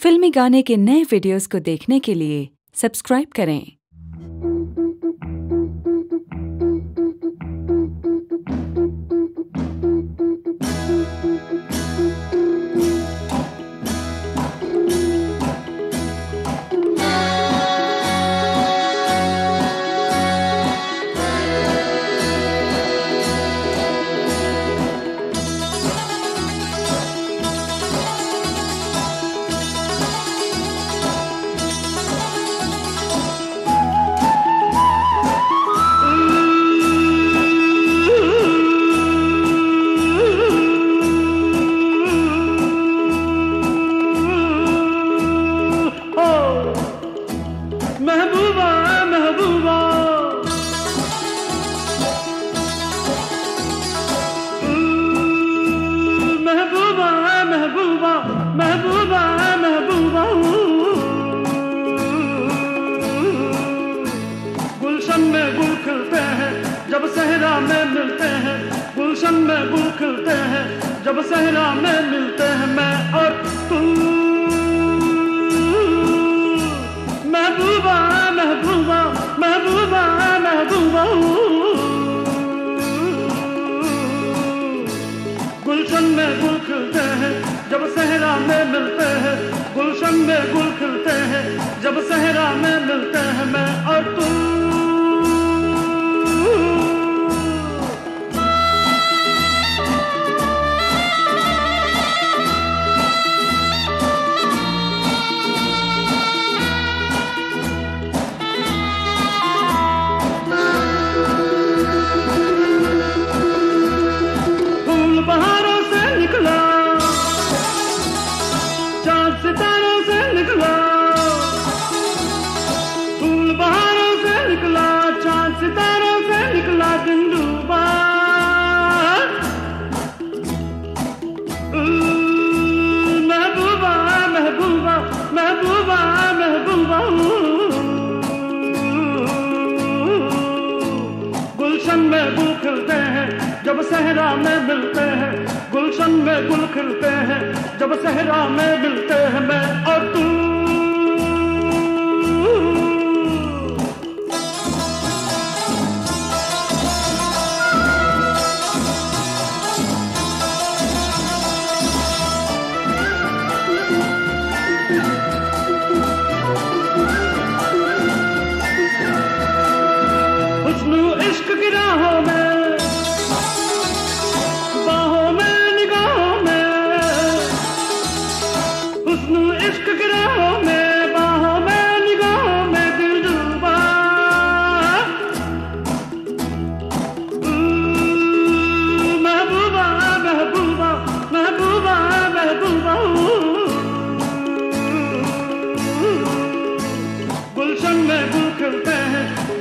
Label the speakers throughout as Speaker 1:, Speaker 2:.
Speaker 1: फिल्मी गाने के नए वीडियोस को देखने के लिए सब्सक्राइब करें।
Speaker 2: महबूबा महबूबा महबूबा गुलशन में गुल खिलते हैं, जब सहरा में मिलते हैं। गुलशन में गुल खिलते हैं, जब सहरा में मिलते हैं। मैं और तू। महबूबा महबूबा महबूबा महबूबा गुलशन में गुल खिलते हैं जब सहरा में मिलते हैं, गुलशन में गुल खिलते हैं, जब सहरा में मिलते हैं, मैं और तू। गुल खिलते हैं, जब सहरा में मिलते हैं, गुलशन में गुल खिलते हैं, जब सहरा में मिलते हैं, मैं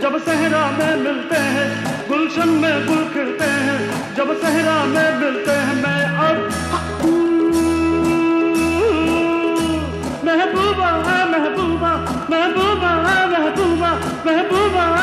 Speaker 2: जब सहरा में मिलते हैं, गुलशन में गुल खिलते हैं, जब सहरा में मिलते हैं, मैं अब महबूबा महबूबा महबूबा महबूबा महबूबा